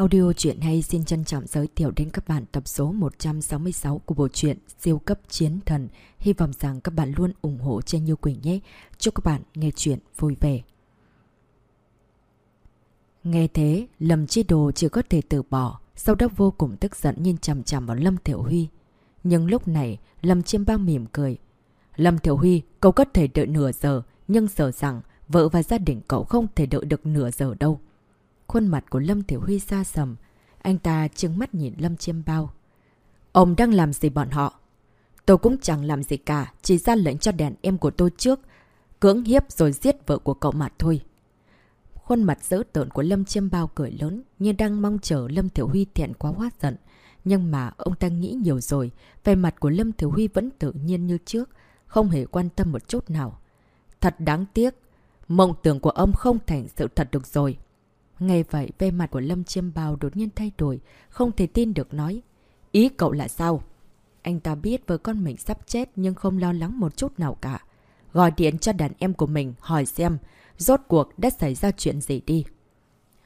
Audio truyện hay xin trân trọng giới thiệu đến các bạn tập số 166 của bộ truyện Siêu cấp chiến thần. Hy vọng rằng các bạn luôn ủng hộ cho Như Quỳnh nhé. Chúc các bạn nghe truyện vui vẻ. Nghe thế, Lâm Chi Đồ chỉ có thể từ bỏ, sau đó vô cùng tức giận nhìn chằm chằm vào Lâm Thiểu Huy. Nhưng lúc này, Lâm Chiêm Bao mỉm cười. Lâm Thiểu Huy, cậu có thể đợi nửa giờ, nhưng sợ rằng vợ và gia đình cậu không thể đợi được nửa giờ đâu. Khuôn mặt của Lâm Tiểu Huy xa sầm. Anh ta trừng mắt nhìn Lâm Chiêm Bao. Ông đang làm gì bọn họ? Tôi cũng chẳng làm gì cả, chỉ ra lệnh cho đàn em của tôi trước. Cưỡng hiếp rồi giết vợ của cậu mà thôi. Khuôn mặt dữ tợn của Lâm Chiêm Bao cười lớn, như đang mong chờ Lâm Tiểu Huy thiện quá hóa giận. Nhưng mà ông ta nghĩ nhiều rồi, về mặt của Lâm Tiểu Huy vẫn tự nhiên như trước, không hề quan tâm một chút nào. Thật đáng tiếc, mộng tưởng của ông không thành sự thật được rồi. Nghe vậy, vẻ mặt của Lâm Chiêm Bao đột nhiên thay đổi, không thể tin được nói. Ý cậu là sao? Anh ta biết vợ con mình sắp chết nhưng không lo lắng một chút nào cả. Gọi điện cho đàn em của mình hỏi xem, rốt cuộc đã xảy ra chuyện gì đi.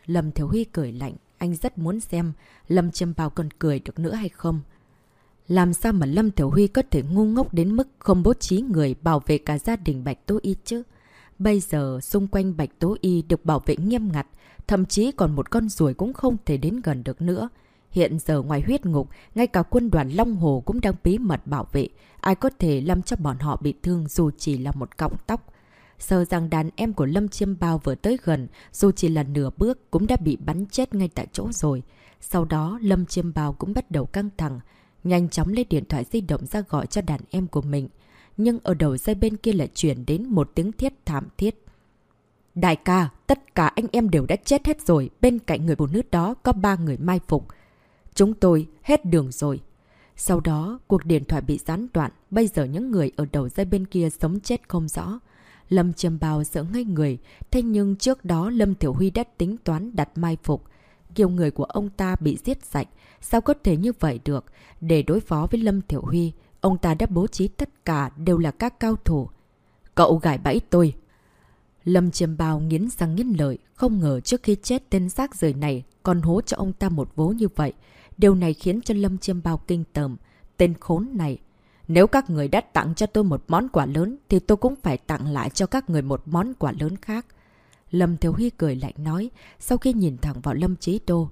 Lâm Thiếu Huy cười lạnh, anh rất muốn xem Lâm Chiêm Bao còn cười được nữa hay không. Làm sao mà Lâm Thiểu Huy có thể ngu ngốc đến mức không bố trí người bảo vệ cả gia đình Bạch Tố Y chứ? Bây giờ, xung quanh Bạch Tố Y được bảo vệ nghiêm ngặt, thậm chí còn một con ruồi cũng không thể đến gần được nữa. Hiện giờ ngoài huyết ngục, ngay cả quân đoàn Long Hồ cũng đang bí mật bảo vệ. Ai có thể làm cho bọn họ bị thương dù chỉ là một cọng tóc. Sợ rằng đàn em của Lâm Chiêm Bao vừa tới gần, dù chỉ là nửa bước cũng đã bị bắn chết ngay tại chỗ rồi. Sau đó, Lâm Chiêm Bao cũng bắt đầu căng thẳng, nhanh chóng lấy điện thoại di động ra gọi cho đàn em của mình. Nhưng ở đầu dây bên kia lại chuyển đến một tiếng thiết thảm thiết. Đại ca, tất cả anh em đều đã chết hết rồi, bên cạnh người phụ nữ đó có ba người mai phục. Chúng tôi hết đường rồi. Sau đó, cuộc điện thoại bị gián đoạn, bây giờ những người ở đầu dây bên kia sống chết không rõ. Lâm Trầm Bào sợ ngay người, thế nhưng trước đó Lâm Tiểu Huy đã tính toán đặt mai phục. Kiều người của ông ta bị giết sạch, sao có thể như vậy được? Để đối phó với Lâm Tiểu Huy, ông ta đã bố trí tất cả đều là các cao thủ. Cậu gài bẫy tôi, Lâm Chiêm Bao nghiến răng nghiến lợi, không ngờ trước khi chết tên xác rời này còn hố cho ông ta một vố như vậy. Điều này khiến cho Lâm Chiêm Bao kinh tởm. Tên khốn này. Nếu các người đã tặng cho tôi một món quà lớn thì tôi cũng phải tặng lại cho các người một món quà lớn khác. Lâm Thiếu Huy cười lạnh nói, sau khi nhìn thẳng vào Lâm Chí Đô.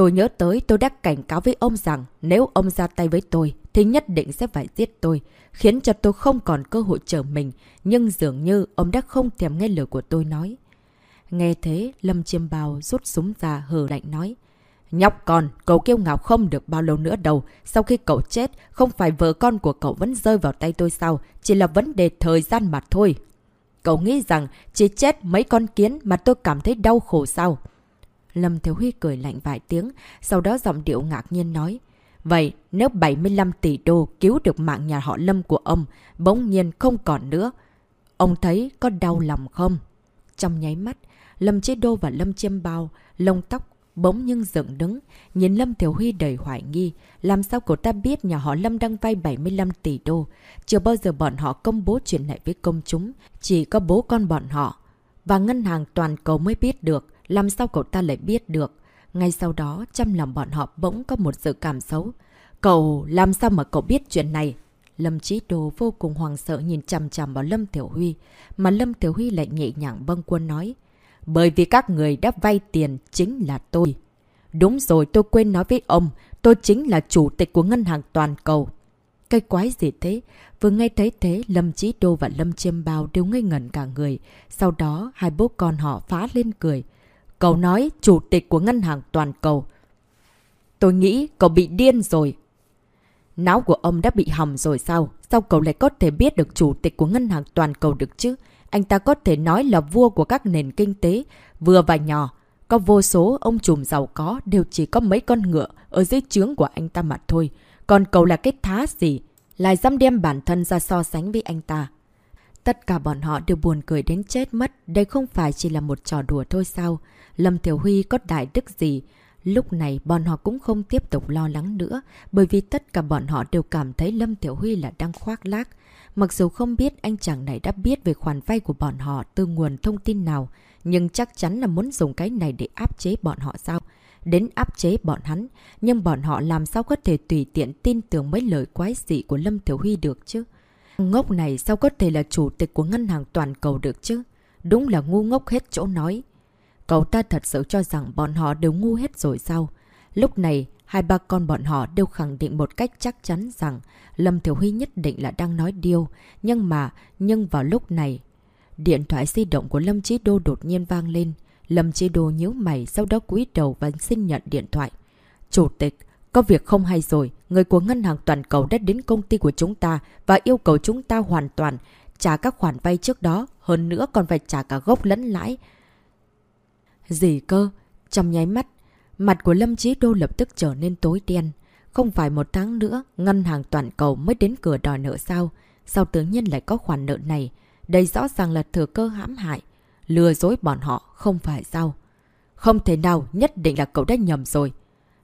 Tôi nhớ tới tôi đã cảnh cáo với ông rằng nếu ông ra tay với tôi thì nhất định sẽ phải giết tôi, khiến cho tôi không còn cơ hội trở mình, nhưng dường như ông đã không thèm nghe lời của tôi nói. Nghe thế, Lâm Chiêm Bào rút súng ra hờ lạnh nói. Nhóc con, cậu kêu ngạo không được bao lâu nữa đâu. Sau khi cậu chết, không phải vợ con của cậu vẫn rơi vào tay tôi sao? Chỉ là vấn đề thời gian mà thôi. Cậu nghĩ rằng chỉ chết mấy con kiến mà tôi cảm thấy đau khổ sao? Lâm Thiếu Huy cười lạnh vài tiếng, sau đó giọng điệu ngạc nhiên nói. Vậy nếu 75 tỷ đô cứu được mạng nhà họ Lâm của ông, bỗng nhiên không còn nữa, ông thấy có đau lòng không? Trong nháy mắt, Lâm Chế Đô và Lâm Chiêm Bao, lông tóc bỗng nhưng dựng đứng, nhìn Lâm Thiếu Huy đầy hoài nghi. Làm sao cậu ta biết nhà họ Lâm đang vay 75 tỷ đô? Chưa bao giờ bọn họ công bố chuyện này với công chúng, chỉ có bố con bọn họ. Và ngân hàng toàn cầu mới biết được, làm sao cậu ta lại biết được? Ngay sau đó, trong lòng bọn họ bỗng có một sự cảm xấu. Cậu, làm sao mà cậu biết chuyện này? Lâm Chí Đồ vô cùng hoàng sợ nhìn chằm chằm vào Lâm Tiểu Huy, mà Lâm Tiểu Huy lại nhẹ nhàng bâng quân nói. Bởi vì các người đã vay tiền chính là tôi. Đúng rồi, tôi quên nói với ông, tôi chính là chủ tịch của ngân hàng toàn cầu. Cây quái gì thế? Vừa nghe thấy thế, Lâm Chí Đô và Lâm Chiêm Bao đều ngây ngẩn cả người. Sau đó, hai bố con họ phá lên cười. Cậu nói chủ tịch của ngân hàng toàn cầu. Tôi nghĩ cậu bị điên rồi. Não của ông đã bị hỏng rồi sao? Sao cậu lại có thể biết được chủ tịch của ngân hàng toàn cầu được chứ? Anh ta có thể nói là vua của các nền kinh tế, vừa và nhỏ. Có vô số ông trùm giàu có đều chỉ có mấy con ngựa ở dưới trướng của anh ta mà thôi. Còn cậu là cái thá gì? Lại dám đem bản thân ra so sánh với anh ta. Tất cả bọn họ đều buồn cười đến chết mất. Đây không phải chỉ là một trò đùa thôi sao? Lâm Thiểu Huy có đại đức gì? Lúc này bọn họ cũng không tiếp tục lo lắng nữa, bởi vì tất cả bọn họ đều cảm thấy Lâm Tiểu Huy là đang khoác lác. Mặc dù không biết anh chàng này đã biết về khoản vay của bọn họ từ nguồn thông tin nào, nhưng chắc chắn là muốn dùng cái này để áp chế bọn họ sao? đến áp chế bọn hắn. Nhưng bọn họ làm sao có thể tùy tiện tin tưởng mấy lời quái dị của Lâm Tiểu Huy được chứ? Ngốc này sao có thể là chủ tịch của ngân hàng toàn cầu được chứ? Đúng là ngu ngốc hết chỗ nói. Cậu ta thật sự cho rằng bọn họ đều ngu hết rồi sao? Lúc này, hai ba con bọn họ đều khẳng định một cách chắc chắn rằng Lâm Thiểu Huy nhất định là đang nói điêu. Nhưng mà, nhưng vào lúc này, điện thoại di động của Lâm Chí Đô đột nhiên vang lên. Lâm Chí Đô nhíu mày sau đó cúi đầu và xin nhận điện thoại. Chủ tịch, có việc không hay rồi, người của ngân hàng toàn cầu đã đến công ty của chúng ta và yêu cầu chúng ta hoàn toàn trả các khoản vay trước đó, hơn nữa còn phải trả cả gốc lẫn lãi. Gì cơ? Trong nháy mắt, mặt của Lâm Chí Đô lập tức trở nên tối đen. Không phải một tháng nữa, ngân hàng toàn cầu mới đến cửa đòi nợ sao? Sao tự nhiên lại có khoản nợ này? Đây rõ ràng là thừa cơ hãm hại. Lừa dối bọn họ, không phải sao? Không thể nào, nhất định là cậu đã nhầm rồi.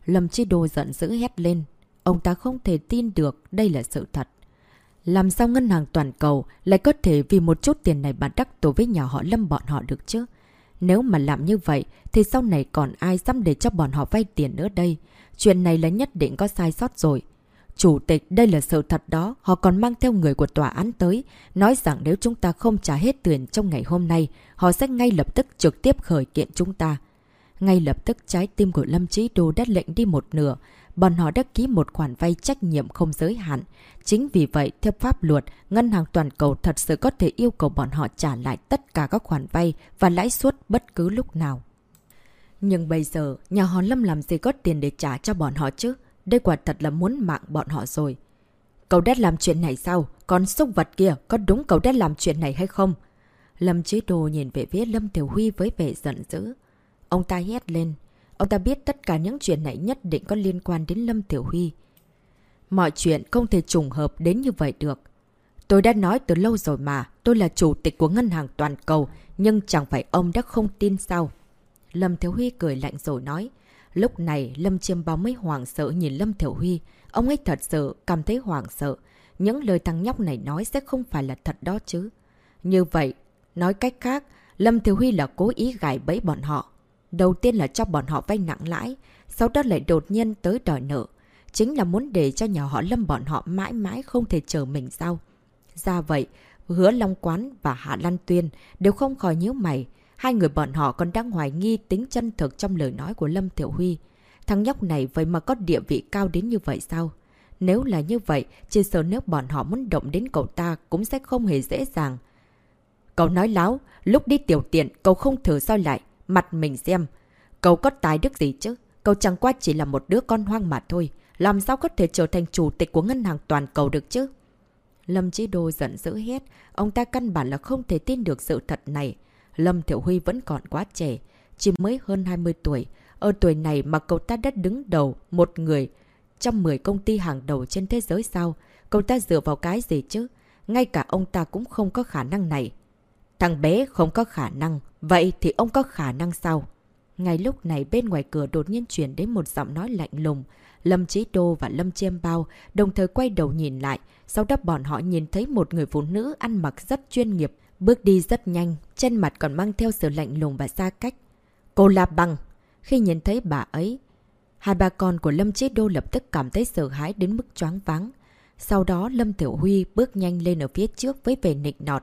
Lâm Chi Đô giận dữ hét lên. Ông ta không thể tin được đây là sự thật. Làm sao ngân hàng toàn cầu lại có thể vì một chút tiền này mà đắc tổ với nhà họ Lâm bọn họ được chứ? Nếu mà làm như vậy thì sau này còn ai dám để cho bọn họ vay tiền nữa đây? Chuyện này là nhất định có sai sót rồi. Chủ tịch, đây là sự thật đó, họ còn mang theo người của tòa án tới, nói rằng nếu chúng ta không trả hết tiền trong ngày hôm nay, họ sẽ ngay lập tức trực tiếp khởi kiện chúng ta. Ngay lập tức trái tim của Lâm Chí Đô đã lệnh đi một nửa, bọn họ đã ký một khoản vay trách nhiệm không giới hạn. Chính vì vậy, theo pháp luật, Ngân hàng Toàn cầu thật sự có thể yêu cầu bọn họ trả lại tất cả các khoản vay và lãi suất bất cứ lúc nào. Nhưng bây giờ, nhà họ Lâm làm gì có tiền để trả cho bọn họ chứ? Đây quả thật là muốn mạng bọn họ rồi. Cậu đã làm chuyện này sao? Con xúc vật kia, có đúng cậu đã làm chuyện này hay không? Lâm Chí Đồ nhìn về phía Lâm Tiểu Huy với vẻ giận dữ. Ông ta hét lên. Ông ta biết tất cả những chuyện này nhất định có liên quan đến Lâm Tiểu Huy. Mọi chuyện không thể trùng hợp đến như vậy được. Tôi đã nói từ lâu rồi mà, tôi là chủ tịch của ngân hàng toàn cầu, nhưng chẳng phải ông đã không tin sao. Lâm Thiếu Huy cười lạnh rồi nói. Lúc này, Lâm Chiêm Bao mới hoảng sợ nhìn Lâm Thiểu Huy. Ông ấy thật sự cảm thấy hoảng sợ. Những lời thằng nhóc này nói sẽ không phải là thật đó chứ. Như vậy, nói cách khác, Lâm Thiểu Huy là cố ý gài bẫy bọn họ. Đầu tiên là cho bọn họ vay nặng lãi, sau đó lại đột nhiên tới đòi nợ. Chính là muốn để cho nhà họ Lâm bọn họ mãi mãi không thể chờ mình sao. Ra vậy, Hứa Long Quán và Hạ Lan Tuyên đều không khỏi nhíu mày. Hai người bọn họ còn đang hoài nghi tính chân thực trong lời nói của Lâm Tiểu Huy. Thằng nhóc này vậy mà có địa vị cao đến như vậy sao? Nếu là như vậy, chỉ sợ nếu bọn họ muốn động đến cậu ta cũng sẽ không hề dễ dàng. Cậu nói láo, lúc đi tiểu tiện cậu không thử soi lại, mặt mình xem. Cậu có tài đức gì chứ? Cậu chẳng qua chỉ là một đứa con hoang mà thôi. Làm sao có thể trở thành chủ tịch của ngân hàng toàn cầu được chứ? Lâm Chí Đô giận dữ hết. Ông ta căn bản là không thể tin được sự thật này. Lâm Thiểu Huy vẫn còn quá trẻ, chỉ mới hơn 20 tuổi. Ở tuổi này mà cậu ta đã đứng đầu một người trong 10 công ty hàng đầu trên thế giới sao? Cậu ta dựa vào cái gì chứ? Ngay cả ông ta cũng không có khả năng này. Thằng bé không có khả năng, vậy thì ông có khả năng sao? Ngay lúc này bên ngoài cửa đột nhiên chuyển đến một giọng nói lạnh lùng. Lâm Chí Đô và Lâm Chiêm Bao đồng thời quay đầu nhìn lại. Sau đó bọn họ nhìn thấy một người phụ nữ ăn mặc rất chuyên nghiệp, Bước đi rất nhanh, trên mặt còn mang theo sự lạnh lùng và xa cách. Cô La Bằng. Khi nhìn thấy bà ấy, hai bà con của Lâm Chí Đô lập tức cảm thấy sợ hãi đến mức choáng váng. Sau đó Lâm Tiểu Huy bước nhanh lên ở phía trước với vẻ nịnh nọt.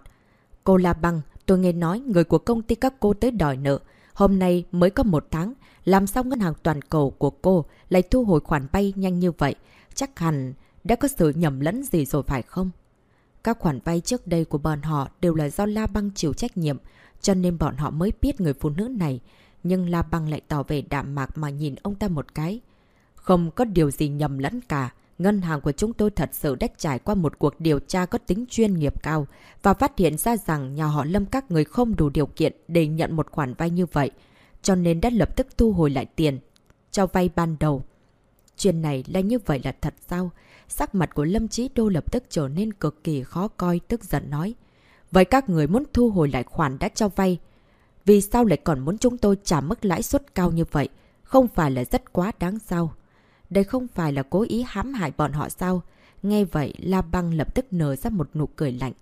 Cô La Băng, tôi nghe nói người của công ty các cô tới đòi nợ. Hôm nay mới có một tháng, làm sao ngân hàng toàn cầu của cô lại thu hồi khoản vay nhanh như vậy? Chắc hẳn đã có sự nhầm lẫn gì rồi phải không? Các khoản vay trước đây của bọn họ đều là do La Băng chịu trách nhiệm, cho nên bọn họ mới biết người phụ nữ này. Nhưng La Băng lại tỏ về đạm mạc mà nhìn ông ta một cái. Không có điều gì nhầm lẫn cả. Ngân hàng của chúng tôi thật sự đã trải qua một cuộc điều tra có tính chuyên nghiệp cao và phát hiện ra rằng nhà họ Lâm các người không đủ điều kiện để nhận một khoản vay như vậy, cho nên đã lập tức thu hồi lại tiền cho vay ban đầu. Chuyện này là như vậy là thật sao? Sắc mặt của Lâm Chí Đô lập tức trở nên cực kỳ khó coi, tức giận nói. Vậy các người muốn thu hồi lại khoản đã cho vay. Vì sao lại còn muốn chúng tôi trả mức lãi suất cao như vậy? Không phải là rất quá đáng sao? Đây không phải là cố ý hãm hại bọn họ sao? Nghe vậy, La Băng lập tức nở ra một nụ cười lạnh.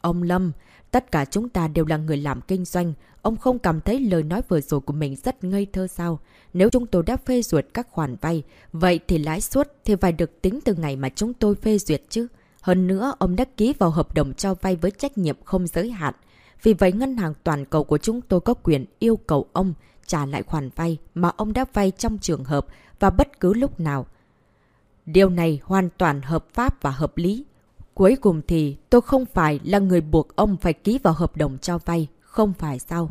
Ông Lâm, tất cả chúng ta đều là người làm kinh doanh. Ông không cảm thấy lời nói vừa rồi của mình rất ngây thơ sao? Nếu chúng tôi đã phê duyệt các khoản vay, vậy thì lãi suất thì phải được tính từ ngày mà chúng tôi phê duyệt chứ. Hơn nữa, ông đã ký vào hợp đồng cho vay với trách nhiệm không giới hạn. Vì vậy, ngân hàng toàn cầu của chúng tôi có quyền yêu cầu ông trả lại khoản vay mà ông đã vay trong trường hợp và bất cứ lúc nào. Điều này hoàn toàn hợp pháp và hợp lý. Cuối cùng thì tôi không phải là người buộc ông phải ký vào hợp đồng cho vay, không phải sao?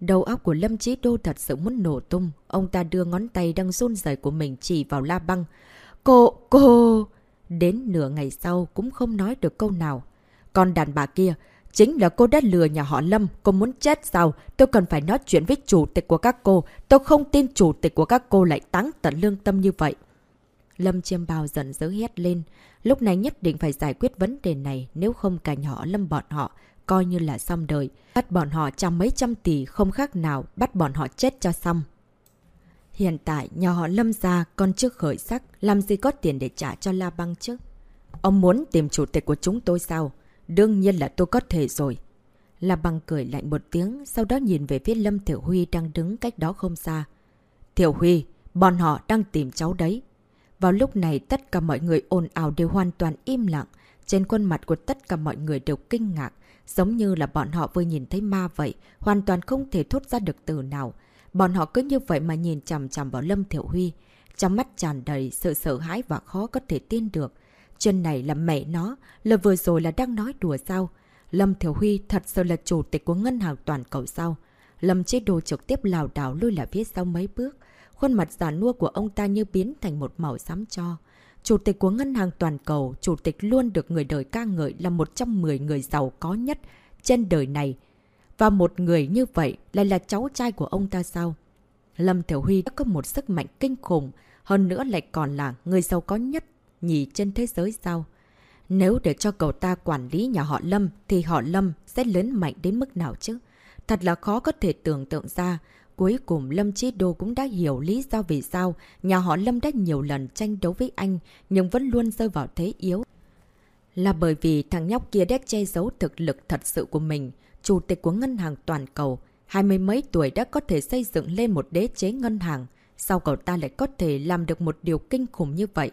Đầu óc của Lâm Chí Đô thật sự muốn nổ tung. Ông ta đưa ngón tay đang run rẩy của mình chỉ vào la băng. Cô, cô... Đến nửa ngày sau cũng không nói được câu nào. Còn đàn bà kia, chính là cô đã lừa nhà họ Lâm. Cô muốn chết sao? Tôi cần phải nói chuyện với chủ tịch của các cô. Tôi không tin chủ tịch của các cô lại táng tận lương tâm như vậy. Lâm Chiêm Bào giận dữ hét lên. Lúc này nhất định phải giải quyết vấn đề này nếu không cả nhỏ Lâm bọn họ coi như là xong đời. Bắt bọn họ trăm mấy trăm tỷ không khác nào bắt bọn họ chết cho xong. Hiện tại nhà họ Lâm ra còn chưa khởi sắc, làm gì có tiền để trả cho La Băng chứ? Ông muốn tìm chủ tịch của chúng tôi sao? Đương nhiên là tôi có thể rồi. La Băng cười lạnh một tiếng, sau đó nhìn về phía Lâm Thiểu Huy đang đứng cách đó không xa. Thiểu Huy, bọn họ đang tìm cháu đấy. Vào lúc này tất cả mọi người ồn ào đều hoàn toàn im lặng. Trên khuôn mặt của tất cả mọi người đều kinh ngạc. Giống như là bọn họ vừa nhìn thấy ma vậy, hoàn toàn không thể thốt ra được từ nào. Bọn họ cứ như vậy mà nhìn chằm chằm vào Lâm Thiểu Huy. Trong mắt tràn đầy sự sợ hãi và khó có thể tin được. Chân này là mẹ nó, là vừa rồi là đang nói đùa sao? Lâm Thiểu Huy thật sự là chủ tịch của ngân hàng toàn cầu sao? Lâm chế đồ trực tiếp lào đảo lui lại phía sau mấy bước. Khuôn mặt giả nua của ông ta như biến thành một màu xám cho. Chủ tịch của ngân hàng toàn cầu, chủ tịch luôn được người đời ca ngợi là một trong 10 người giàu có nhất trên đời này. Và một người như vậy lại là cháu trai của ông ta sao? Lâm Thiểu Huy đã có một sức mạnh kinh khủng, hơn nữa lại còn là người giàu có nhất nhì trên thế giới sao? Nếu để cho cậu ta quản lý nhà họ Lâm thì họ Lâm sẽ lớn mạnh đến mức nào chứ? Thật là khó có thể tưởng tượng ra. Cuối cùng Lâm Chí Đô cũng đã hiểu lý do vì sao nhà họ Lâm đã nhiều lần tranh đấu với anh nhưng vẫn luôn rơi vào thế yếu. Là bởi vì thằng nhóc kia đã che giấu thực lực thật sự của mình. Chủ tịch của ngân hàng toàn cầu, hai mươi mấy tuổi đã có thể xây dựng lên một đế chế ngân hàng. Sao cậu ta lại có thể làm được một điều kinh khủng như vậy?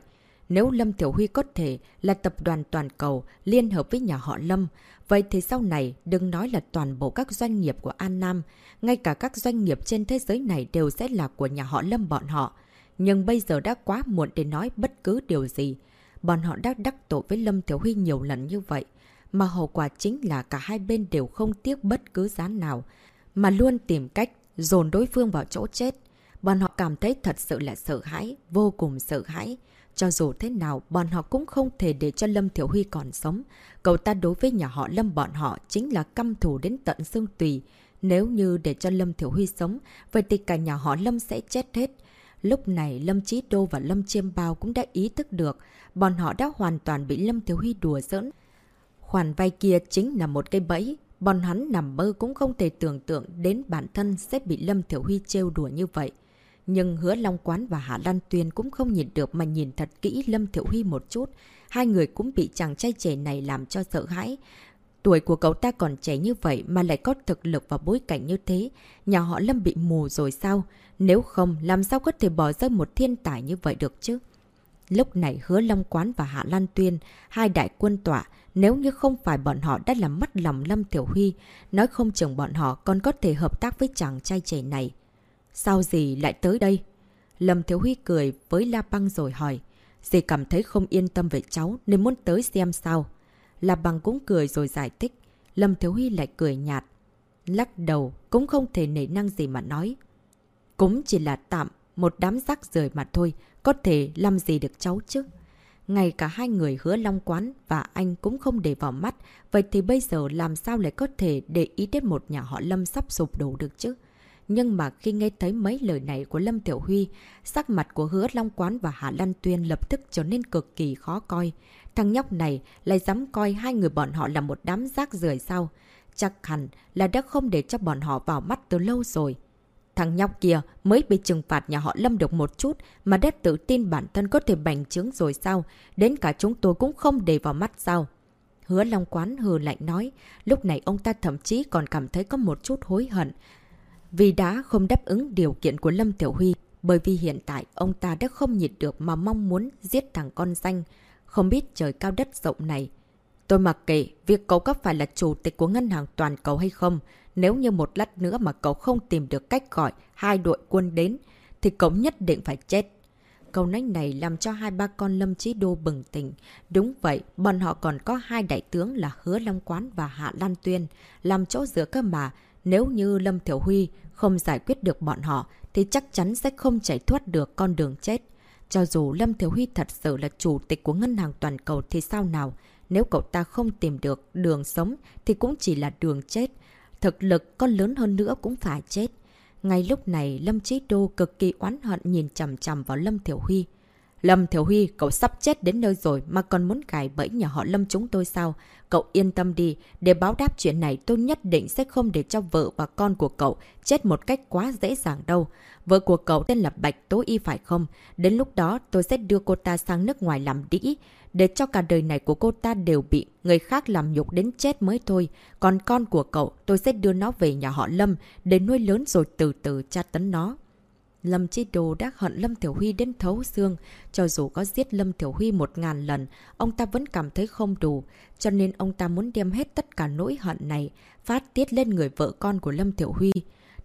Nếu Lâm Tiểu Huy có thể là tập đoàn toàn cầu liên hợp với nhà họ Lâm, vậy thì sau này đừng nói là toàn bộ các doanh nghiệp của An Nam, ngay cả các doanh nghiệp trên thế giới này đều sẽ là của nhà họ Lâm bọn họ. Nhưng bây giờ đã quá muộn để nói bất cứ điều gì. Bọn họ đã đắc tội với Lâm Tiểu Huy nhiều lần như vậy, mà hậu quả chính là cả hai bên đều không tiếc bất cứ giá nào, mà luôn tìm cách dồn đối phương vào chỗ chết. Bọn họ cảm thấy thật sự là sợ hãi, vô cùng sợ hãi. Cho dù thế nào, bọn họ cũng không thể để cho Lâm Thiểu Huy còn sống. Cậu ta đối với nhà họ Lâm bọn họ chính là căm thù đến tận xương tùy. Nếu như để cho Lâm Thiểu Huy sống, vậy thì cả nhà họ Lâm sẽ chết hết. Lúc này Lâm Chí Đô và Lâm Chiêm Bao cũng đã ý thức được, bọn họ đã hoàn toàn bị Lâm Thiếu Huy đùa giỡn. Khoản vay kia chính là một cây bẫy, bọn hắn nằm mơ cũng không thể tưởng tượng đến bản thân sẽ bị Lâm Thiểu Huy trêu đùa như vậy. Nhưng hứa Long Quán và Hạ Lan Tuyên cũng không nhìn được mà nhìn thật kỹ Lâm Thiểu Huy một chút. Hai người cũng bị chàng trai trẻ này làm cho sợ hãi. Tuổi của cậu ta còn trẻ như vậy mà lại có thực lực và bối cảnh như thế. Nhà họ Lâm bị mù rồi sao? Nếu không, làm sao có thể bỏ rơi một thiên tài như vậy được chứ? Lúc này hứa Long Quán và Hạ Lan Tuyên, hai đại quân tọa, nếu như không phải bọn họ đã làm mất lòng Lâm Tiểu Huy, nói không chừng bọn họ còn có thể hợp tác với chàng trai trẻ này. Sao gì lại tới đây? Lâm Thiếu Huy cười với La Băng rồi hỏi. Dì cảm thấy không yên tâm về cháu nên muốn tới xem sao. La Băng cũng cười rồi giải thích. Lâm Thiếu Huy lại cười nhạt. Lắc đầu cũng không thể nể năng gì mà nói. Cũng chỉ là tạm một đám rác rời mà thôi. Có thể làm gì được cháu chứ? Ngay cả hai người hứa long quán và anh cũng không để vào mắt. Vậy thì bây giờ làm sao lại có thể để ý đến một nhà họ Lâm sắp sụp đổ được chứ? Nhưng mà khi nghe thấy mấy lời này của Lâm Tiểu Huy, sắc mặt của hứa Long Quán và Hạ Lan Tuyên lập tức trở nên cực kỳ khó coi. Thằng nhóc này lại dám coi hai người bọn họ là một đám rác rưởi sao? Chắc hẳn là đã không để cho bọn họ vào mắt từ lâu rồi. Thằng nhóc kia mới bị trừng phạt nhà họ Lâm được một chút mà đã tự tin bản thân có thể bành trướng rồi sao? Đến cả chúng tôi cũng không để vào mắt sao? Hứa Long Quán hừ lạnh nói, lúc này ông ta thậm chí còn cảm thấy có một chút hối hận. Vì đã không đáp ứng điều kiện của Lâm Tiểu Huy, bởi vì hiện tại ông ta đã không nhịn được mà mong muốn giết thằng con danh, không biết trời cao đất rộng này. Tôi mặc kệ việc cậu có phải là chủ tịch của ngân hàng toàn cầu hay không, nếu như một lát nữa mà cậu không tìm được cách gọi hai đội quân đến, thì cậu nhất định phải chết. Câu nói này làm cho hai ba con Lâm Chí Đô bừng tỉnh. Đúng vậy, bọn họ còn có hai đại tướng là Hứa Long Quán và Hạ Lan Tuyên, làm chỗ giữa cơ mà. Nếu như Lâm Thiểu Huy không giải quyết được bọn họ, thì chắc chắn sẽ không chạy thoát được con đường chết. Cho dù Lâm Thiểu Huy thật sự là chủ tịch của ngân hàng toàn cầu thì sao nào? Nếu cậu ta không tìm được đường sống thì cũng chỉ là đường chết. Thực lực con lớn hơn nữa cũng phải chết. Ngay lúc này, Lâm Chí Đô cực kỳ oán hận nhìn chầm chầm vào Lâm Thiểu Huy. Lâm Thiểu Huy, cậu sắp chết đến nơi rồi mà còn muốn cài bẫy nhà họ Lâm chúng tôi sao? Cậu yên tâm đi, để báo đáp chuyện này tôi nhất định sẽ không để cho vợ và con của cậu chết một cách quá dễ dàng đâu. Vợ của cậu tên là Bạch Tố Y phải không? Đến lúc đó tôi sẽ đưa cô ta sang nước ngoài làm đĩ để cho cả đời này của cô ta đều bị người khác làm nhục đến chết mới thôi. Còn con của cậu, tôi sẽ đưa nó về nhà họ Lâm để nuôi lớn rồi từ từ tra tấn nó. Lâm Chi Đồ đã hận Lâm Thiểu Huy đến thấu xương. Cho dù có giết Lâm Thiểu Huy một ngàn lần, ông ta vẫn cảm thấy không đủ. Cho nên ông ta muốn đem hết tất cả nỗi hận này, phát tiết lên người vợ con của Lâm Thiểu Huy.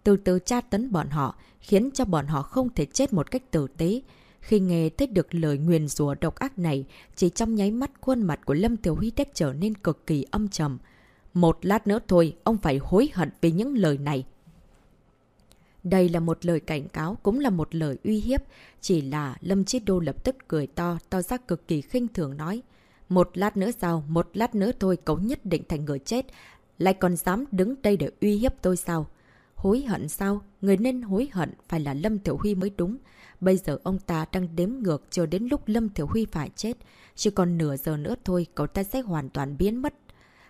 Từ từ tra tấn bọn họ, khiến cho bọn họ không thể chết một cách tử tế. Khi nghe thấy được lời nguyền rủa độc ác này, chỉ trong nháy mắt khuôn mặt của Lâm Tiểu Huy đã trở nên cực kỳ âm trầm. Một lát nữa thôi, ông phải hối hận vì những lời này. Đây là một lời cảnh cáo, cũng là một lời uy hiếp. Chỉ là Lâm Chiết Đô lập tức cười to, to ra cực kỳ khinh thường nói. Một lát nữa sao, một lát nữa thôi cậu nhất định thành người chết. Lại còn dám đứng đây để uy hiếp tôi sao? Hối hận sao? Người nên hối hận phải là Lâm Tiểu Huy mới đúng. Bây giờ ông ta đang đếm ngược chờ đến lúc Lâm Thiểu Huy phải chết. Chỉ còn nửa giờ nữa thôi, cậu ta sẽ hoàn toàn biến mất.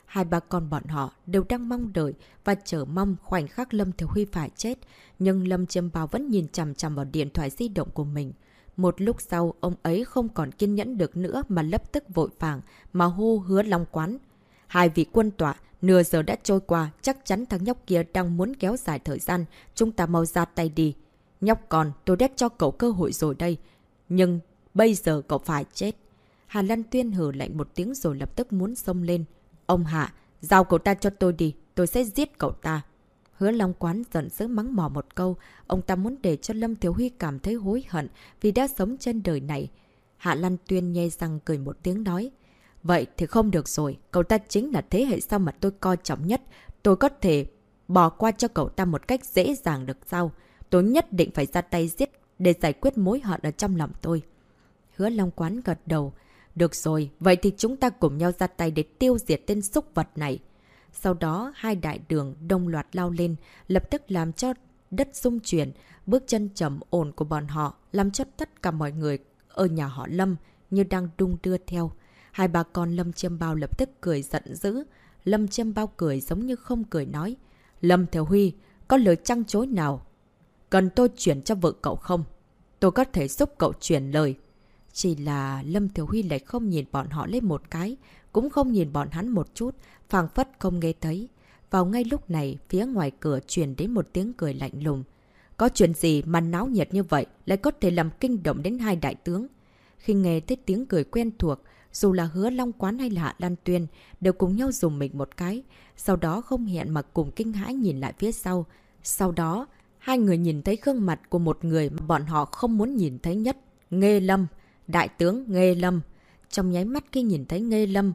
Hai ba con bọn họ đều đang mong đợi và chờ mong khoảnh khắc Lâm Thiếu Huy phải chết. Nhưng Lâm Chiêm Bao vẫn nhìn chằm chằm vào điện thoại di động của mình. Một lúc sau, ông ấy không còn kiên nhẫn được nữa mà lập tức vội vàng mà hô hứa long quán. Hai vị quân tọa, nửa giờ đã trôi qua, chắc chắn thằng nhóc kia đang muốn kéo dài thời gian. Chúng ta mau ra tay đi. Nhóc con, tôi đã cho cậu cơ hội rồi đây. Nhưng bây giờ cậu phải chết. Hà Lan Tuyên hử lạnh một tiếng rồi lập tức muốn xông lên. Ông Hạ, giao cậu ta cho tôi đi, tôi sẽ giết cậu ta. Hứa Long Quán giận dữ mắng mỏ một câu, ông ta muốn để cho Lâm Thiếu Huy cảm thấy hối hận vì đã sống trên đời này. Hạ Lan Tuyên nhe răng cười một tiếng nói. Vậy thì không được rồi, cậu ta chính là thế hệ sau mà tôi coi trọng nhất. Tôi có thể bỏ qua cho cậu ta một cách dễ dàng được sao? Tôi nhất định phải ra tay giết để giải quyết mối hận ở trong lòng tôi. Hứa Long Quán gật đầu. Được rồi, vậy thì chúng ta cùng nhau ra tay để tiêu diệt tên xúc vật này. Sau đó, hai đại đường đông loạt lao lên, lập tức làm cho đất rung chuyển, bước chân trầm ổn của bọn họ, làm cho tất cả mọi người ở nhà họ Lâm như đang đung đưa theo. Hai bà con Lâm Chiêm Bao lập tức cười giận dữ. Lâm Chiêm Bao cười giống như không cười nói. Lâm Theo Huy, có lời trăng chối nào Cần tôi chuyển cho vợ cậu không? Tôi có thể giúp cậu chuyển lời. Chỉ là Lâm Thiểu Huy lại không nhìn bọn họ lên một cái, cũng không nhìn bọn hắn một chút, phàng phất không nghe thấy. Vào ngay lúc này, phía ngoài cửa truyền đến một tiếng cười lạnh lùng. Có chuyện gì mà náo nhiệt như vậy lại có thể làm kinh động đến hai đại tướng? Khi nghe thấy tiếng cười quen thuộc, dù là hứa Long Quán hay là Hạ Lan Tuyên, đều cùng nhau dùng mình một cái. Sau đó không hẹn mà cùng kinh hãi nhìn lại phía sau. Sau đó, Hai người nhìn thấy gương mặt của một người mà bọn họ không muốn nhìn thấy nhất. Nghê Lâm. Đại tướng Nghê Lâm. Trong nháy mắt khi nhìn thấy Nghê Lâm.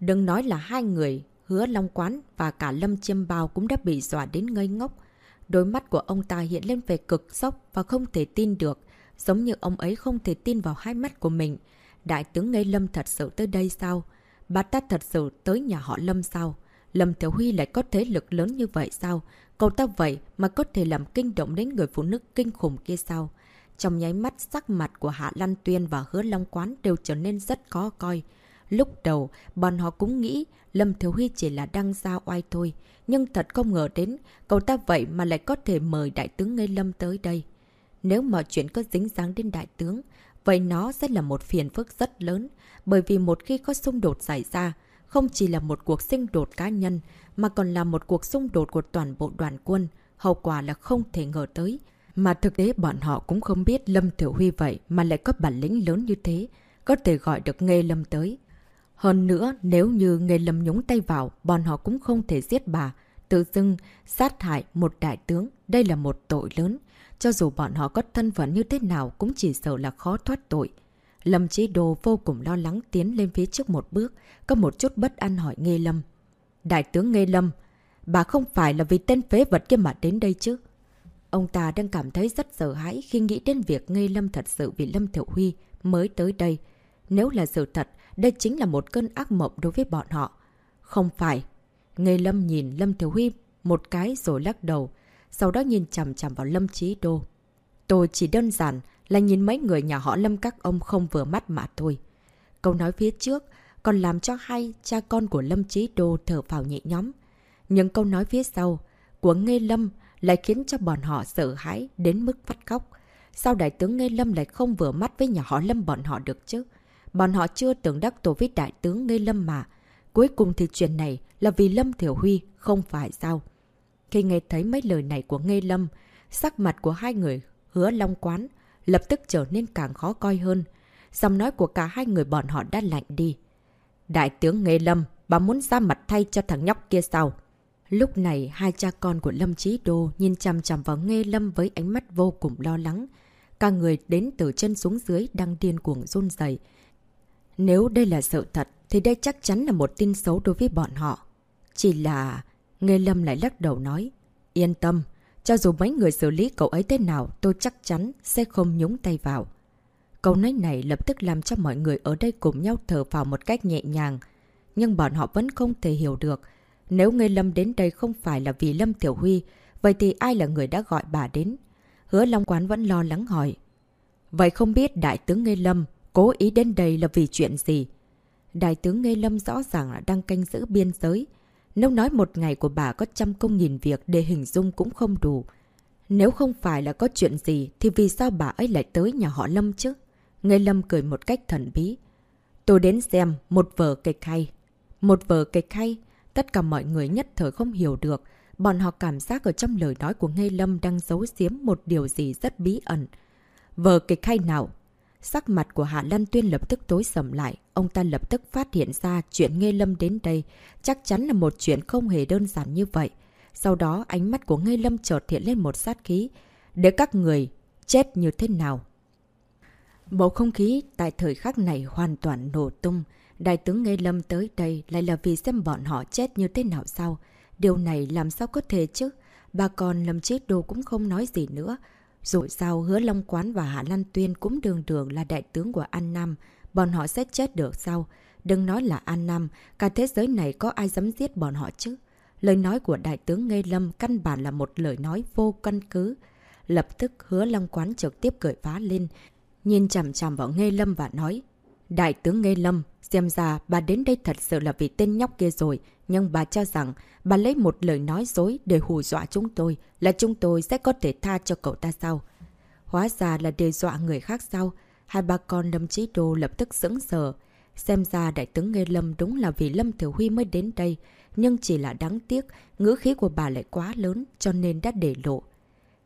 Đừng nói là hai người, hứa Long Quán và cả Lâm Chiêm Bao cũng đã bị dọa đến ngây ngốc. Đôi mắt của ông ta hiện lên về cực sốc và không thể tin được. Giống như ông ấy không thể tin vào hai mắt của mình. Đại tướng Nghê Lâm thật sự tới đây sao? Bà ta thật sự tới nhà họ Lâm sao? Lâm Tiểu Huy lại có thế lực lớn như vậy sao? Cậu ta vậy mà có thể làm kinh động đến người phụ nữ kinh khủng kia sao? Trong nháy mắt sắc mặt của Hạ Lan Tuyên và Hứa Long Quán đều trở nên rất khó coi. Lúc đầu, bọn họ cũng nghĩ Lâm Thiếu Huy chỉ là đăng gia oai thôi. Nhưng thật không ngờ đến, cậu ta vậy mà lại có thể mời Đại tướng Ngây Lâm tới đây. Nếu mọi chuyện có dính dáng đến Đại tướng, vậy nó sẽ là một phiền phức rất lớn. Bởi vì một khi có xung đột xảy ra, không chỉ là một cuộc xung đột cá nhân, mà còn là một cuộc xung đột của toàn bộ đoàn quân. Hậu quả là không thể ngờ tới. Mà thực tế bọn họ cũng không biết Lâm tiểu Huy vậy mà lại có bản lĩnh lớn như thế, có thể gọi được Nghê Lâm tới. Hơn nữa, nếu như Nghê Lâm nhúng tay vào, bọn họ cũng không thể giết bà. Tự dưng, sát hại một đại tướng, đây là một tội lớn. Cho dù bọn họ có thân phận như thế nào cũng chỉ sợ là khó thoát tội. Lâm Chí Đô vô cùng lo lắng tiến lên phía trước một bước, có một chút bất an hỏi Nghê Lâm. Đại tướng Nghê Lâm, bà không phải là vì tên phế vật kia mà đến đây chứ? Ông ta đang cảm thấy rất sợ hãi khi nghĩ đến việc ngây Lâm thật sự vì Lâm Thiểu Huy mới tới đây. Nếu là sự thật, đây chính là một cơn ác mộng đối với bọn họ. Không phải. Ngây Lâm nhìn Lâm Thiểu Huy một cái rồi lắc đầu, sau đó nhìn chằm chằm vào Lâm Chí Đô. Tôi chỉ đơn giản là nhìn mấy người nhà họ Lâm các ông không vừa mắt mà thôi. Câu nói phía trước còn làm cho hai cha con của Lâm Chí Đô thở phào nhẹ nhóm. Những câu nói phía sau của Ngê Lâm lại khiến cho bọn họ sợ hãi đến mức phát khóc. Sao đại tướng Nghê Lâm lại không vừa mắt với nhà họ Lâm bọn họ được chứ? Bọn họ chưa tưởng đắc tổ với đại tướng Nghê Lâm mà. Cuối cùng thì chuyện này là vì Lâm Thiểu Huy, không phải sao? Khi nghe thấy mấy lời này của Nghê Lâm, sắc mặt của hai người hứa long quán lập tức trở nên càng khó coi hơn. Giọng nói của cả hai người bọn họ đã lạnh đi. Đại tướng Nghê Lâm, bà muốn ra mặt thay cho thằng nhóc kia sao? Lúc này, hai cha con của Lâm Chí Đô nhìn chằm chằm vào Nghê Lâm với ánh mắt vô cùng lo lắng. Cả người đến từ chân xuống dưới đang điên cuồng run dày. Nếu đây là sự thật, thì đây chắc chắn là một tin xấu đối với bọn họ. Chỉ là... Nghê Lâm lại lắc đầu nói. Yên tâm, cho dù mấy người xử lý cậu ấy thế nào, tôi chắc chắn sẽ không nhúng tay vào. Câu nói này lập tức làm cho mọi người ở đây cùng nhau thở vào một cách nhẹ nhàng. Nhưng bọn họ vẫn không thể hiểu được. Nếu ngây Lâm đến đây không phải là vì Lâm Tiểu Huy, vậy thì ai là người đã gọi bà đến? Hứa Long Quán vẫn lo lắng hỏi. Vậy không biết Đại tướng ngây Lâm cố ý đến đây là vì chuyện gì? Đại tướng ngây Lâm rõ ràng là đang canh giữ biên giới. Nếu nói một ngày của bà có trăm công nghìn việc để hình dung cũng không đủ. Nếu không phải là có chuyện gì thì vì sao bà ấy lại tới nhà họ Lâm chứ? ngây Lâm cười một cách thần bí. Tôi đến xem một vở kịch hay. Một vở kịch hay, tất cả mọi người nhất thời không hiểu được. Bọn họ cảm giác ở trong lời nói của Ngây Lâm đang giấu giếm một điều gì rất bí ẩn. Vở kịch hay nào? Sắc mặt của Hạ Lan Tuyên lập tức tối sầm lại. Ông ta lập tức phát hiện ra chuyện Ngây Lâm đến đây chắc chắn là một chuyện không hề đơn giản như vậy. Sau đó, ánh mắt của Ngây Lâm chợt hiện lên một sát khí. Để các người chết như thế nào? Bầu không khí tại thời khắc này hoàn toàn nổ tung. Đại tướng Nghê Lâm tới đây lại là vì xem bọn họ chết như thế nào sao? Điều này làm sao có thể chứ? Bà con Lâm Chết Đô cũng không nói gì nữa. Rồi sao hứa Long Quán và Hạ Lan Tuyên cũng đường đường là đại tướng của An Nam. Bọn họ sẽ chết được sao? Đừng nói là An Nam, cả thế giới này có ai dám giết bọn họ chứ? Lời nói của đại tướng Nghê Lâm căn bản là một lời nói vô căn cứ. Lập tức hứa Long Quán trực tiếp cười phá lên, nhìn chằm chằm vào Nghê Lâm và nói. Đại tướng Nghê Lâm, xem ra bà đến đây thật sự là vì tên nhóc kia rồi, nhưng bà cho rằng bà lấy một lời nói dối để hù dọa chúng tôi là chúng tôi sẽ có thể tha cho cậu ta sao? Hóa ra là đe dọa người khác sao? Hai bà con Lâm Chí Đô lập tức sững sờ. Xem ra đại tướng Nghê Lâm đúng là vì Lâm Thiểu Huy mới đến đây, nhưng chỉ là đáng tiếc, ngữ khí của bà lại quá lớn cho nên đã để lộ.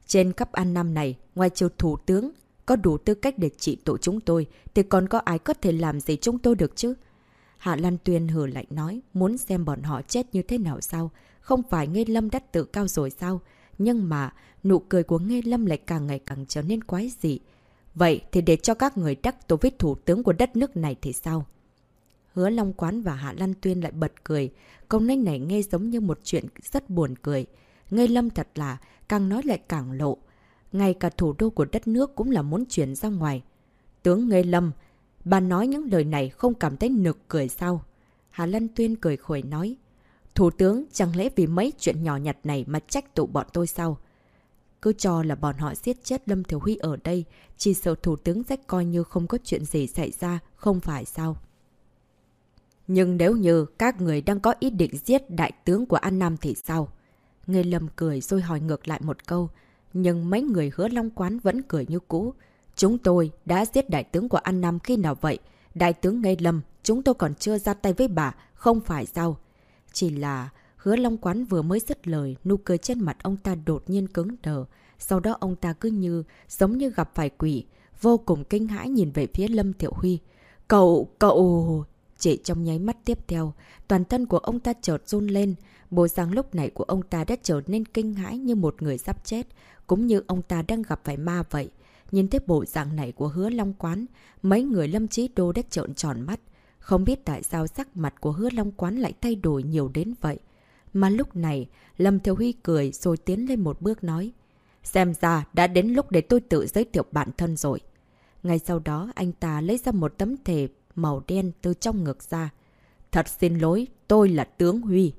Trên cấp an năm này, ngoài trừ thủ tướng, có đủ tư cách để trị tội chúng tôi, thì còn có ai có thể làm gì chúng tôi được chứ? Hạ Lan Tuyên hờ lạnh nói, muốn xem bọn họ chết như thế nào sao? Không phải Nghê Lâm đã tự cao rồi sao? Nhưng mà, nụ cười của Nghê Lâm lại càng ngày càng trở nên quái dị. Vậy thì để cho các người đắc tổ với thủ tướng của đất nước này thì sao? Hứa Long Quán và Hạ Lan Tuyên lại bật cười. Câu nói này nghe giống như một chuyện rất buồn cười. Nghe Lâm thật là, càng nói lại càng lộ. Ngay cả thủ đô của đất nước cũng là muốn chuyển ra ngoài. Tướng Nghe Lâm, bà nói những lời này không cảm thấy nực cười sao? Hà Lân Tuyên cười khổi nói. Thủ tướng chẳng lẽ vì mấy chuyện nhỏ nhặt này mà trách tụ bọn tôi sao? Cứ cho là bọn họ giết chết Lâm Thiếu Huy ở đây, chỉ sợ thủ tướng sẽ coi như không có chuyện gì xảy ra, không phải sao? Nhưng nếu như các người đang có ý định giết đại tướng của An Nam thì sao? Nghe Lâm cười rồi hỏi ngược lại một câu, nhưng mấy người hứa long quán vẫn cười như cũ. Chúng tôi đã giết đại tướng của An Nam khi nào vậy? Đại tướng Ngây Lâm, chúng tôi còn chưa ra tay với bà, không phải sao? Chỉ là hứa Long Quán vừa mới dứt lời, nụ cười trên mặt ông ta đột nhiên cứng đờ. Sau đó ông ta cứ như, giống như gặp phải quỷ, vô cùng kinh hãi nhìn về phía Lâm Thiệu Huy. Cậu, cậu... Chỉ trong nháy mắt tiếp theo, toàn thân của ông ta chợt run lên. Bộ dáng lúc này của ông ta đã trở nên kinh hãi như một người sắp chết, cũng như ông ta đang gặp phải ma vậy. Nhìn thấy bộ dạng này của hứa long quán, mấy người lâm trí đô đã trợn tròn mắt. Không biết tại sao sắc mặt của hứa long quán lại thay đổi nhiều đến vậy. Mà lúc này, Lâm Thiểu Huy cười rồi tiến lên một bước nói. Xem ra đã đến lúc để tôi tự giới thiệu bản thân rồi. Ngay sau đó anh ta lấy ra một tấm thề màu đen từ trong ngực ra. Thật xin lỗi, tôi là tướng Huy.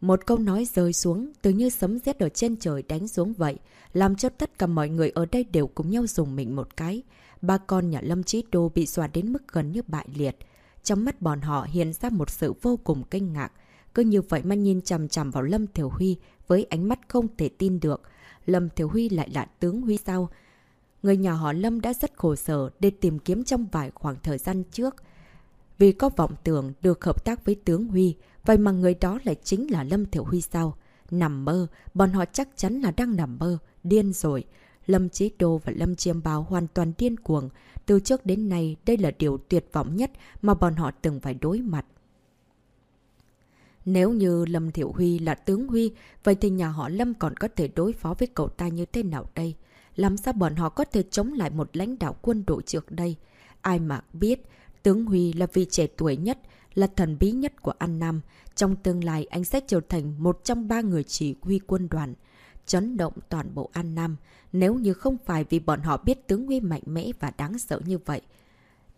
Một câu nói rơi xuống, từ như sấm rét ở trên trời đánh xuống vậy, làm cho tất cả mọi người ở đây đều cùng nhau dùng mình một cái. Ba con nhà Lâm Chí Đô bị xòa đến mức gần như bại liệt. Trong mắt bọn họ hiện ra một sự vô cùng kinh ngạc. Cứ như vậy mà nhìn chằm chằm vào Lâm Thiểu Huy với ánh mắt không thể tin được. Lâm Thiểu Huy lại là tướng Huy sao? Người nhà họ Lâm đã rất khổ sở để tìm kiếm trong vài khoảng thời gian trước. Vì có vọng tưởng được hợp tác với tướng Huy, vậy mà người đó lại chính là Lâm Thiểu Huy sao? Nằm mơ, bọn họ chắc chắn là đang nằm mơ, điên rồi. Lâm Chí Đô và Lâm Chiêm Báo hoàn toàn điên cuồng. Từ trước đến nay, đây là điều tuyệt vọng nhất mà bọn họ từng phải đối mặt. Nếu như Lâm Thiểu Huy là tướng Huy, vậy thì nhà họ Lâm còn có thể đối phó với cậu ta như thế nào đây? Làm sao bọn họ có thể chống lại một lãnh đạo quân đội trước đây? Ai mà biết, tướng Huy là vị trẻ tuổi nhất, là thần bí nhất của An Nam. Trong tương lai, anh sẽ trở thành một trong ba người chỉ huy quân đoàn, chấn động toàn bộ An Nam. Nếu như không phải vì bọn họ biết tướng Huy mạnh mẽ và đáng sợ như vậy,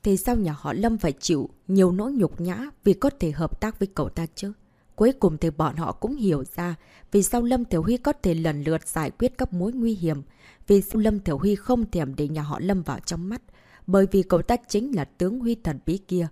thì sao nhà họ Lâm phải chịu nhiều nỗi nhục nhã vì có thể hợp tác với cậu ta chứ? Cuối cùng thì bọn họ cũng hiểu ra vì sao Lâm Tiểu Huy có thể lần lượt giải quyết các mối nguy hiểm. Vì sao Lâm Tiểu Huy không thèm để nhà họ Lâm vào trong mắt. Bởi vì cậu ta chính là tướng Huy thần bí kia.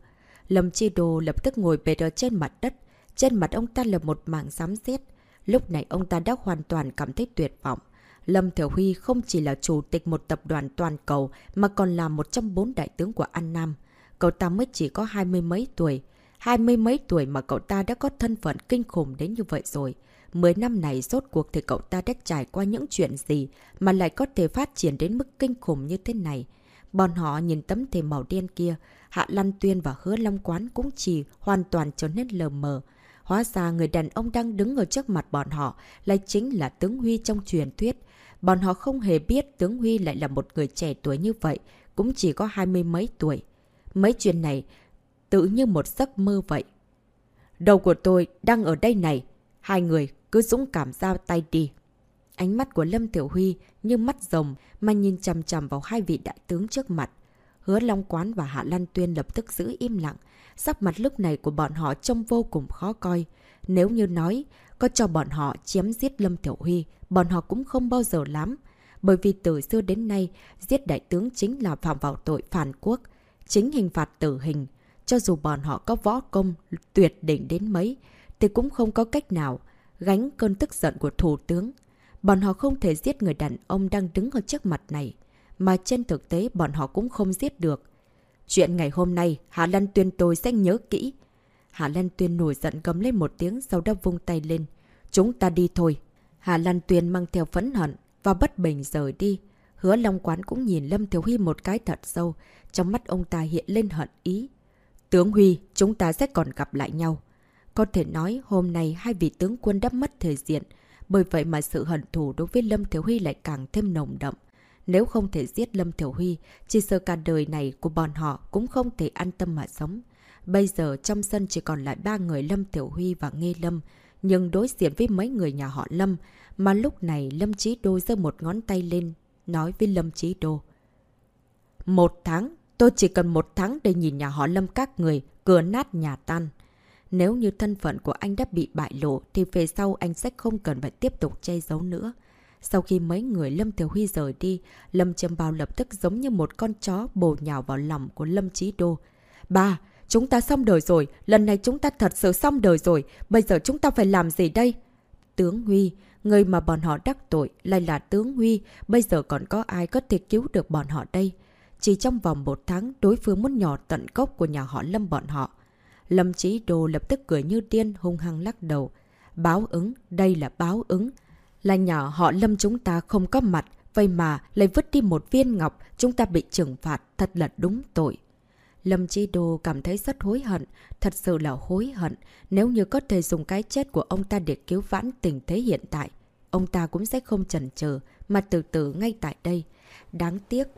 Lâm Chi Đồ lập tức ngồi bệt ở trên mặt đất. Trên mặt ông ta là một mảng xám xét. Lúc này ông ta đã hoàn toàn cảm thấy tuyệt vọng. Lâm Thiểu Huy không chỉ là chủ tịch một tập đoàn toàn cầu mà còn là một trong bốn đại tướng của An Nam. Cậu ta mới chỉ có hai mươi mấy tuổi. Hai mươi mấy tuổi mà cậu ta đã có thân phận kinh khủng đến như vậy rồi. Mười năm này rốt cuộc thì cậu ta đã trải qua những chuyện gì mà lại có thể phát triển đến mức kinh khủng như thế này. Bọn họ nhìn tấm thề màu đen kia, Hạ Lan Tuyên và Hứa Long Quán cũng chỉ hoàn toàn trở nên lờ mờ. Hóa ra người đàn ông đang đứng ở trước mặt bọn họ lại chính là tướng Huy trong truyền thuyết. Bọn họ không hề biết tướng Huy lại là một người trẻ tuổi như vậy, cũng chỉ có hai mươi mấy tuổi. Mấy chuyện này tự như một giấc mơ vậy. Đầu của tôi đang ở đây này. Hai người cứ dũng cảm giao tay đi. Ánh mắt của Lâm Tiểu Huy như mắt rồng mà nhìn chằm chằm vào hai vị đại tướng trước mặt. Hứa Long Quán và Hạ Lan Tuyên lập tức giữ im lặng. Sắc mặt lúc này của bọn họ trông vô cùng khó coi. Nếu như nói, có cho bọn họ chém giết Lâm Tiểu Huy, bọn họ cũng không bao giờ lắm. Bởi vì từ xưa đến nay, giết đại tướng chính là phạm vào tội phản quốc, chính hình phạt tử hình. Cho dù bọn họ có võ công tuyệt đỉnh đến mấy, thì cũng không có cách nào gánh cơn tức giận của thủ tướng. Bọn họ không thể giết người đàn ông đang đứng ở trước mặt này, mà trên thực tế bọn họ cũng không giết được. Chuyện ngày hôm nay, Hạ Lan Tuyên tôi sẽ nhớ kỹ. Hạ Lan Tuyên nổi giận gấm lên một tiếng sau đó vung tay lên. Chúng ta đi thôi. Hạ Lan Tuyên mang theo phẫn hận và bất bình rời đi. Hứa Long Quán cũng nhìn Lâm Thiếu Huy một cái thật sâu. Trong mắt ông ta hiện lên hận ý. Tướng Huy, chúng ta sẽ còn gặp lại nhau. Có thể nói hôm nay hai vị tướng quân đã mất thời diện. Bởi vậy mà sự hận thù đối với Lâm Thiếu Huy lại càng thêm nồng đậm. Nếu không thể giết Lâm Thiểu Huy, chỉ sợ cả đời này của bọn họ cũng không thể an tâm mà sống. Bây giờ trong sân chỉ còn lại ba người Lâm Tiểu Huy và Nghê Lâm, nhưng đối diện với mấy người nhà họ Lâm, mà lúc này Lâm Chí Đô giơ một ngón tay lên, nói với Lâm Chí Đô. Một tháng, tôi chỉ cần một tháng để nhìn nhà họ Lâm các người, cửa nát nhà tan. Nếu như thân phận của anh đã bị bại lộ thì về sau anh sẽ không cần phải tiếp tục che giấu nữa. Sau khi mấy người Lâm Tiểu Huy rời đi, Lâm Trầm Bao lập tức giống như một con chó bổ nhào vào lòng của Lâm Chí Đô. Ba, chúng ta xong đời rồi, lần này chúng ta thật sự xong đời rồi, bây giờ chúng ta phải làm gì đây? Tướng Huy, người mà bọn họ đắc tội lại là tướng Huy, bây giờ còn có ai có thể cứu được bọn họ đây? chỉ trong vòng một tháng đối phương muốn nhỏ tận gốc của nhà họ Lâm bọn họ. Lâm Chí Đô lập tức cười như điên hung hăng lắc đầu. Báo ứng, đây là báo ứng. Là nhỏ họ Lâm chúng ta không có mặt, vậy mà lại vứt đi một viên ngọc, chúng ta bị trừng phạt, thật là đúng tội. Lâm Chi Đô cảm thấy rất hối hận, thật sự là hối hận. Nếu như có thể dùng cái chết của ông ta để cứu vãn tình thế hiện tại, ông ta cũng sẽ không chần chờ mà từ từ ngay tại đây. Đáng tiếc,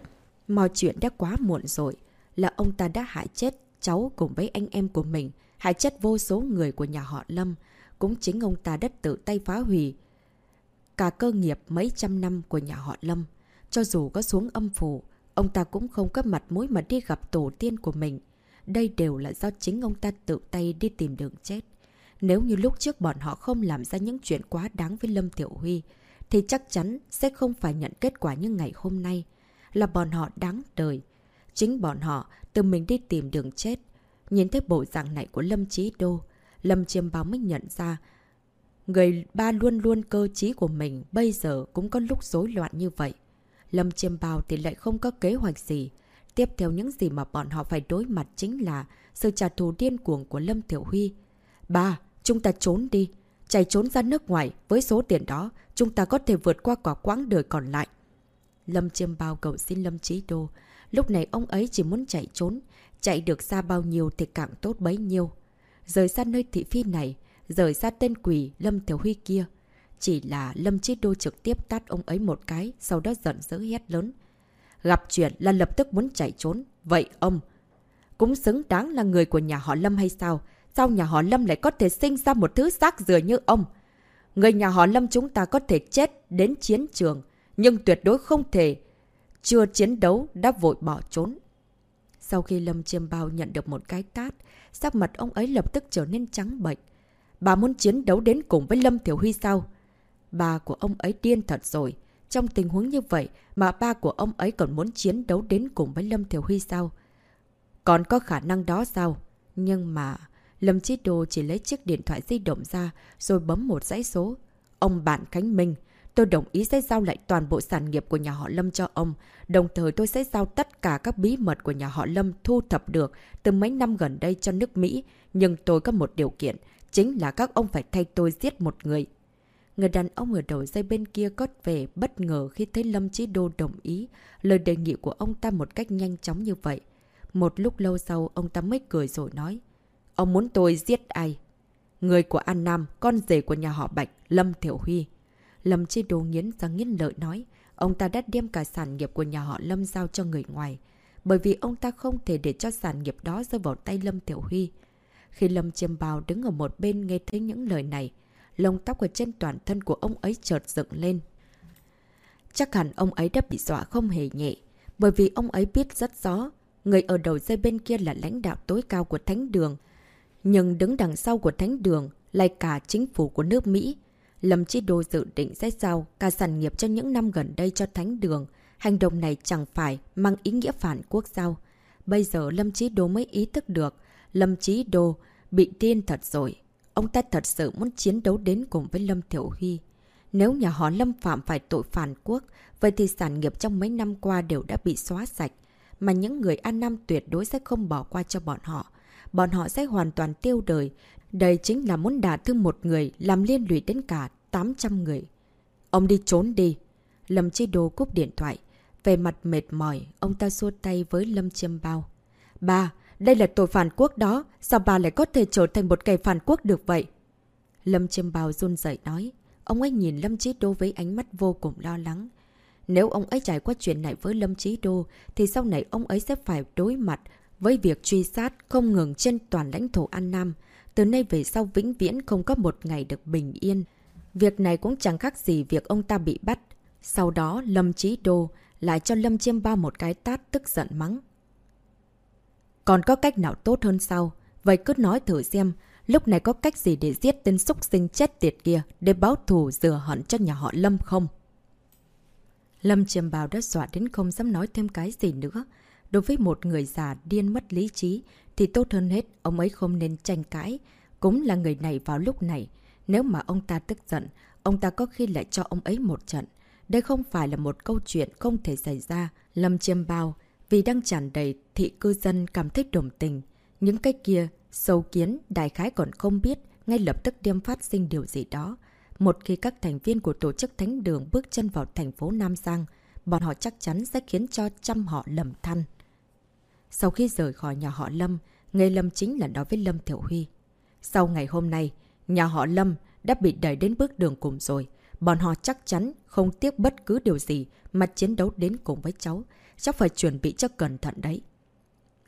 mọi chuyện đã quá muộn rồi, là ông ta đã hại chết cháu cùng với anh em của mình, hại chết vô số người của nhà họ Lâm. Cũng chính ông ta đã tự tay phá hủy cả cơ nghiệp mấy trăm năm của nhà họ Lâm. Cho dù có xuống âm phủ, ông ta cũng không có mặt mũi mà đi gặp tổ tiên của mình. Đây đều là do chính ông ta tự tay đi tìm đường chết. Nếu như lúc trước bọn họ không làm ra những chuyện quá đáng với Lâm Tiểu Huy, thì chắc chắn sẽ không phải nhận kết quả như ngày hôm nay. Là bọn họ đáng đời. Chính bọn họ tự mình đi tìm đường chết. Nhìn thấy bộ dạng này của Lâm Chí Đô, Lâm Chiêm Báo mới nhận ra Người ba luôn luôn cơ trí của mình bây giờ cũng có lúc rối loạn như vậy. Lâm Chiêm Bao thì lại không có kế hoạch gì. Tiếp theo những gì mà bọn họ phải đối mặt chính là sự trả thù điên cuồng của Lâm Thiểu Huy. Ba, chúng ta trốn đi. Chạy trốn ra nước ngoài, với số tiền đó, chúng ta có thể vượt qua quả quãng đời còn lại. Lâm Chiêm Bao cầu xin Lâm Chí Đô. Lúc này ông ấy chỉ muốn chạy trốn. Chạy được xa bao nhiêu thì càng tốt bấy nhiêu. Rời xa nơi thị phi này, rời xa tên quỷ Lâm thiếu Huy kia. Chỉ là Lâm Chí Đô trực tiếp tát ông ấy một cái, sau đó giận dữ hét lớn. Gặp chuyện là lập tức muốn chạy trốn. Vậy ông, cũng xứng đáng là người của nhà họ Lâm hay sao? Sao nhà họ Lâm lại có thể sinh ra một thứ xác dừa như ông? Người nhà họ Lâm chúng ta có thể chết đến chiến trường, nhưng tuyệt đối không thể chưa chiến đấu đã vội bỏ trốn. Sau khi Lâm Chiêm Bao nhận được một cái tát, sắc mặt ông ấy lập tức trở nên trắng bệnh. Bà muốn chiến đấu đến cùng với Lâm Thiểu Huy sao? Bà của ông ấy điên thật rồi. Trong tình huống như vậy mà ba của ông ấy còn muốn chiến đấu đến cùng với Lâm Thiểu Huy sao? Còn có khả năng đó sao? Nhưng mà... Lâm Chí Đô chỉ lấy chiếc điện thoại di động ra rồi bấm một dãy số. Ông bạn Khánh Minh, tôi đồng ý sẽ giao lại toàn bộ sản nghiệp của nhà họ Lâm cho ông. Đồng thời tôi sẽ giao tất cả các bí mật của nhà họ Lâm thu thập được từ mấy năm gần đây cho nước Mỹ. Nhưng tôi có một điều kiện, Chính là các ông phải thay tôi giết một người. Người đàn ông ở đầu dây bên kia có vẻ bất ngờ khi thấy Lâm Chí Đô đồng ý lời đề nghị của ông ta một cách nhanh chóng như vậy. Một lúc lâu sau, ông ta mới cười rồi nói. Ông muốn tôi giết ai? Người của An Nam, con rể của nhà họ Bạch, Lâm Thiểu Huy. Lâm Chí Đô nghiến răng nghiến lợi nói. Ông ta đã đem cả sản nghiệp của nhà họ Lâm giao cho người ngoài. Bởi vì ông ta không thể để cho sản nghiệp đó rơi vào tay Lâm Tiểu Huy. Khi Lâm Chiêm Bào đứng ở một bên nghe thấy những lời này, lông tóc ở trên toàn thân của ông ấy chợt dựng lên. Chắc hẳn ông ấy đã bị dọa không hề nhẹ, bởi vì ông ấy biết rất rõ, người ở đầu dây bên kia là lãnh đạo tối cao của Thánh Đường. Nhưng đứng đằng sau của Thánh Đường lại cả chính phủ của nước Mỹ. Lâm Chi Đô dự định sẽ giao cả sản nghiệp cho những năm gần đây cho Thánh Đường. Hành động này chẳng phải mang ý nghĩa phản quốc sao. Bây giờ Lâm Chí Đô mới ý thức được Lâm Chí Đô bị điên thật rồi. Ông ta thật sự muốn chiến đấu đến cùng với Lâm Thiểu Huy. Nếu nhà họ Lâm phạm phải tội phản quốc, vậy thì sản nghiệp trong mấy năm qua đều đã bị xóa sạch. Mà những người An Nam tuyệt đối sẽ không bỏ qua cho bọn họ. Bọn họ sẽ hoàn toàn tiêu đời. Đây chính là muốn đả thương một người, làm liên lụy đến cả 800 người. Ông đi trốn đi. Lâm Chi Đô cúp điện thoại. Về mặt mệt mỏi, ông ta xua tay với Lâm Chiêm Bao. Ba, đây là tội phản quốc đó, sao bà lại có thể trở thành một kẻ phản quốc được vậy? Lâm Chiêm Bào run dậy nói. Ông ấy nhìn Lâm Chí Đô với ánh mắt vô cùng lo lắng. Nếu ông ấy trải qua chuyện này với Lâm Chí Đô, thì sau này ông ấy sẽ phải đối mặt với việc truy sát không ngừng trên toàn lãnh thổ An Nam. Từ nay về sau vĩnh viễn không có một ngày được bình yên. Việc này cũng chẳng khác gì việc ông ta bị bắt. Sau đó Lâm Chí Đô lại cho Lâm Chiêm Bao một cái tát tức giận mắng. Còn có cách nào tốt hơn sao? Vậy cứ nói thử xem, lúc này có cách gì để giết tên súc sinh chết tiệt kia để báo thù rửa hận cho nhà họ Lâm không? Lâm Chiêm Bào đã dọa đến không dám nói thêm cái gì nữa. Đối với một người già điên mất lý trí thì tốt hơn hết ông ấy không nên tranh cãi. Cũng là người này vào lúc này. Nếu mà ông ta tức giận, ông ta có khi lại cho ông ấy một trận. Đây không phải là một câu chuyện không thể xảy ra. Lâm Chiêm Bao vì đang tràn đầy thị cư dân cảm thấy đồng tình. Những cái kia, sâu kiến, đại khái còn không biết, ngay lập tức đem phát sinh điều gì đó. Một khi các thành viên của tổ chức thánh đường bước chân vào thành phố Nam Giang, bọn họ chắc chắn sẽ khiến cho trăm họ lầm than. Sau khi rời khỏi nhà họ Lâm, người Lâm chính là nói với Lâm Thiểu Huy. Sau ngày hôm nay, nhà họ Lâm đã bị đẩy đến bước đường cùng rồi. Bọn họ chắc chắn không tiếc bất cứ điều gì mà chiến đấu đến cùng với cháu. Cháu phải chuẩn bị cho cẩn thận đấy.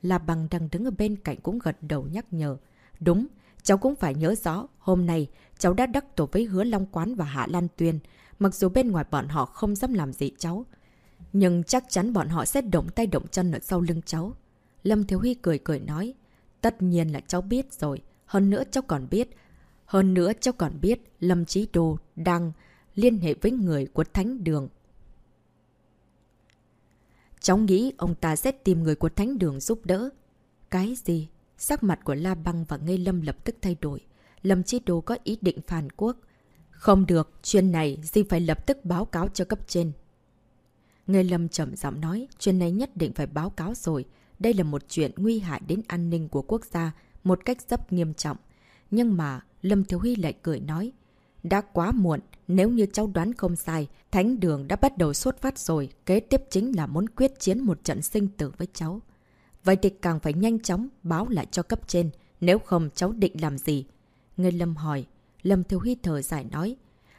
La Bằng đang đứng ở bên cạnh cũng gật đầu nhắc nhở. Đúng, cháu cũng phải nhớ rõ, hôm nay cháu đã đắc tổ với Hứa Long Quán và Hạ Lan Tuyên. Mặc dù bên ngoài bọn họ không dám làm gì cháu, nhưng chắc chắn bọn họ sẽ động tay động chân ở sau lưng cháu. Lâm Thiếu Huy cười cười nói, tất nhiên là cháu biết rồi, hơn nữa cháu còn biết. Hơn nữa cháu còn biết Lâm Chí Đô đang liên hệ với người của Thánh Đường. Cháu nghĩ ông ta sẽ tìm người của Thánh Đường giúp đỡ. Cái gì? Sắc mặt của La Băng và Ngây Lâm lập tức thay đổi. Lâm chi Đô có ý định phản quốc. Không được, chuyện này Di phải lập tức báo cáo cho cấp trên. Ngây Lâm chậm giọng nói, chuyện này nhất định phải báo cáo rồi. Đây là một chuyện nguy hại đến an ninh của quốc gia, một cách rất nghiêm trọng. Nhưng mà, Lâm Thiếu Huy lại cười nói, đã quá muộn, nếu như cháu đoán không sai, Thánh Đường đã bắt đầu xuất phát rồi, kế tiếp chính là muốn quyết chiến một trận sinh tử với cháu. Vậy thì càng phải nhanh chóng báo lại cho cấp trên, nếu không cháu định làm gì? Người Lâm hỏi, Lâm Thiếu Huy thở giải nói,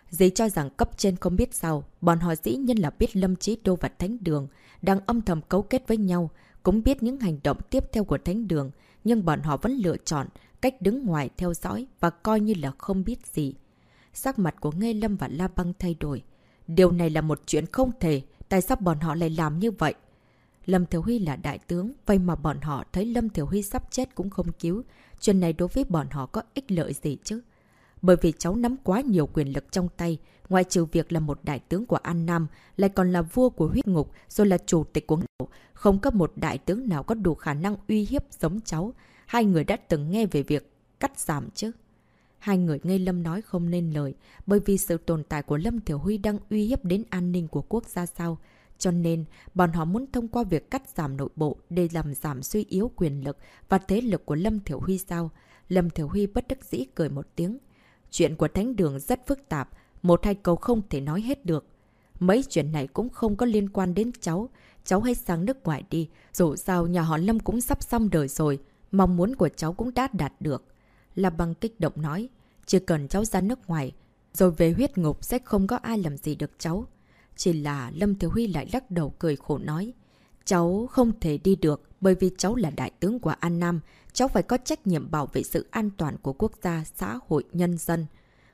Dì cho rằng cấp trên không biết sao, bọn họ dĩ nhiên là biết Lâm Chí Đô và Thánh Đường đang âm thầm cấu kết với nhau, cũng biết những hành động tiếp theo của Thánh Đường, nhưng bọn họ vẫn lựa chọn cách đứng ngoài theo dõi và coi như là không biết gì. Sắc mặt của Ngê Lâm và La Băng thay đổi. Điều này là một chuyện không thể, tại sao bọn họ lại làm như vậy? Lâm Thiểu Huy là đại tướng, vậy mà bọn họ thấy Lâm Thiểu Huy sắp chết cũng không cứu. Chuyện này đối với bọn họ có ích lợi gì chứ? Bởi vì cháu nắm quá nhiều quyền lực trong tay, ngoại trừ việc là một đại tướng của An Nam, lại còn là vua của huyết ngục, rồi là chủ tịch của ngộ. Không có một đại tướng nào có đủ khả năng uy hiếp giống cháu. Hai người đã từng nghe về việc cắt giảm chứ. Hai người nghe Lâm nói không nên lời, bởi vì sự tồn tại của Lâm Thiểu Huy đang uy hiếp đến an ninh của quốc gia sao. Cho nên, bọn họ muốn thông qua việc cắt giảm nội bộ để làm giảm suy yếu quyền lực và thế lực của Lâm Thiểu Huy sao. Lâm Thiểu Huy bất đắc dĩ cười một tiếng. Chuyện của Thánh Đường rất phức tạp, một hai câu không thể nói hết được. Mấy chuyện này cũng không có liên quan đến cháu. Cháu hãy sang nước ngoài đi, dù sao nhà họ Lâm cũng sắp xong đời rồi. Mong muốn của cháu cũng đã đạt được. La Băng kích động nói, chỉ cần cháu ra nước ngoài, rồi về huyết ngục sẽ không có ai làm gì được cháu. Chỉ là Lâm Thiếu Huy lại lắc đầu cười khổ nói, cháu không thể đi được bởi vì cháu là đại tướng của An Nam, cháu phải có trách nhiệm bảo vệ sự an toàn của quốc gia, xã hội, nhân dân.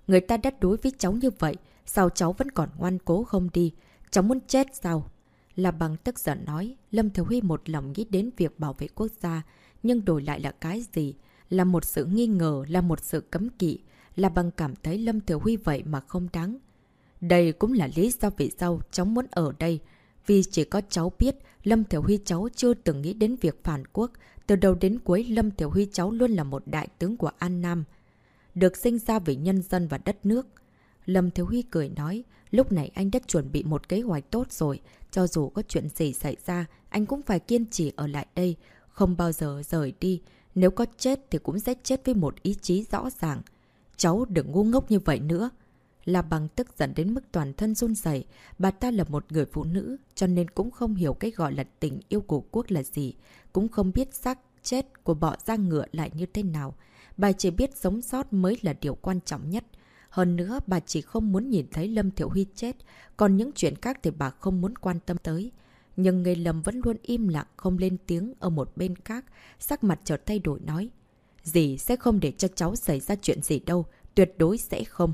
Người ta đã đối với cháu như vậy, sao cháu vẫn còn ngoan cố không đi? Cháu muốn chết sao? Là bằng tức giận nói, Lâm thiếu Huy một lòng nghĩ đến việc bảo vệ quốc gia, nhưng đổi lại là cái gì? Là một sự nghi ngờ, là một sự cấm kỵ, là bằng cảm thấy Lâm Thiểu Huy vậy mà không đáng. Đây cũng là lý do vì sao cháu muốn ở đây, vì chỉ có cháu biết Lâm Thiểu Huy cháu chưa từng nghĩ đến việc phản quốc, từ đầu đến cuối Lâm Thiểu Huy cháu luôn là một đại tướng của An Nam, được sinh ra vì nhân dân và đất nước. Lâm Thiếu Huy cười nói, lúc này anh đã chuẩn bị một kế hoạch tốt rồi, cho dù có chuyện gì xảy ra, anh cũng phải kiên trì ở lại đây, không bao giờ rời đi. Nếu có chết thì cũng sẽ chết với một ý chí rõ ràng. Cháu đừng ngu ngốc như vậy nữa. Là bằng tức giận đến mức toàn thân run dậy, bà ta là một người phụ nữ, cho nên cũng không hiểu cái gọi là tình yêu của quốc là gì, cũng không biết xác chết của bọ ra ngựa lại như thế nào. Bà chỉ biết sống sót mới là điều quan trọng nhất. Hơn nữa, bà chỉ không muốn nhìn thấy Lâm Thiểu Huy chết, còn những chuyện khác thì bà không muốn quan tâm tới. Nhưng người Lâm vẫn luôn im lặng không lên tiếng ở một bên khác, sắc mặt chợt thay đổi nói. Dì sẽ không để cho cháu xảy ra chuyện gì đâu, tuyệt đối sẽ không.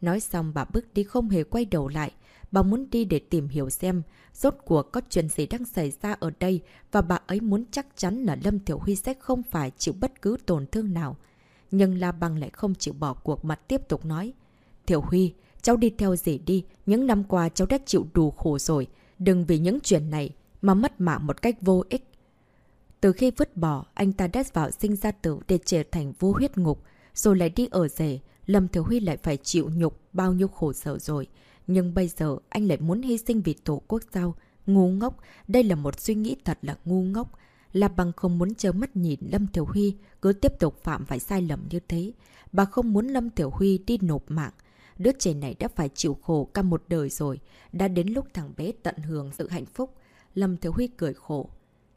Nói xong bà bước đi không hề quay đầu lại. Bà muốn đi để tìm hiểu xem rốt cuộc có chuyện gì đang xảy ra ở đây và bà ấy muốn chắc chắn là Lâm Thiểu Huy sẽ không phải chịu bất cứ tổn thương nào. Nhưng La Băng lại không chịu bỏ cuộc mà tiếp tục nói. Thiểu Huy, cháu đi theo dì đi, những năm qua cháu đã chịu đủ khổ rồi. Đừng vì những chuyện này mà mất mạng một cách vô ích. Từ khi vứt bỏ, anh ta đã vào sinh ra tử để trở thành vô huyết ngục, rồi lại đi ở rể, Lâm Thiếu Huy lại phải chịu nhục bao nhiêu khổ sở rồi. Nhưng bây giờ anh lại muốn hy sinh vì tổ quốc sao? Ngu ngốc, đây là một suy nghĩ thật là ngu ngốc. Là bằng không muốn chớ mắt nhìn Lâm Tiểu Huy cứ tiếp tục phạm phải sai lầm như thế. Bà không muốn Lâm Tiểu Huy đi nộp mạng. Đứa trẻ này đã phải chịu khổ cả một đời rồi. Đã đến lúc thằng bé tận hưởng sự hạnh phúc. Lâm Thiếu Huy cười khổ.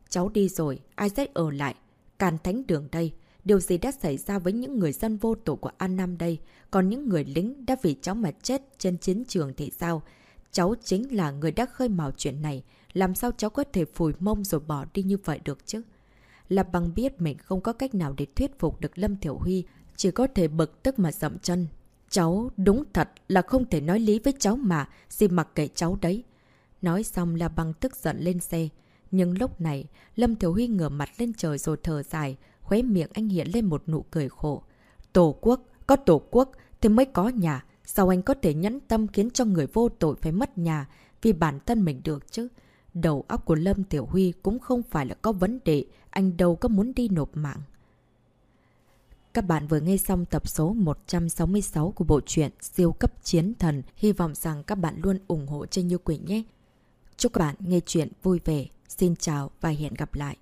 Cháu đi rồi, ai sẽ ở lại? Càn thánh đường đây. Điều gì đã xảy ra với những người dân vô tổ của An Nam đây? Còn những người lính đã vì cháu mà chết trên chiến trường thì sao? Cháu chính là người đã khơi mào chuyện này. Làm sao cháu có thể phùi mông rồi bỏ đi như vậy được chứ? Là bằng biết mình không có cách nào để thuyết phục được Lâm Thiểu Huy. Chỉ có thể bực tức mà dậm chân. Cháu đúng thật là không thể nói lý với cháu mà. Xin mặc kệ cháu đấy. Nói xong là bằng tức giận lên xe. Nhưng lúc này, Lâm Thiếu Huy ngửa mặt lên trời rồi thở dài, khóe miệng anh hiện lên một nụ cười khổ. Tổ quốc, có tổ quốc thì mới có nhà. Sao anh có thể nhẫn tâm khiến cho người vô tội phải mất nhà vì bản thân mình được chứ? Đầu óc của Lâm Tiểu Huy cũng không phải là có vấn đề, anh đâu có muốn đi nộp mạng. Các bạn vừa nghe xong tập số 166 của bộ truyện Siêu cấp chiến thần. Hy vọng rằng các bạn luôn ủng hộ kênh Như Quỳnh nhé. Chúc các bạn nghe chuyện vui vẻ. Xin chào và hẹn gặp lại.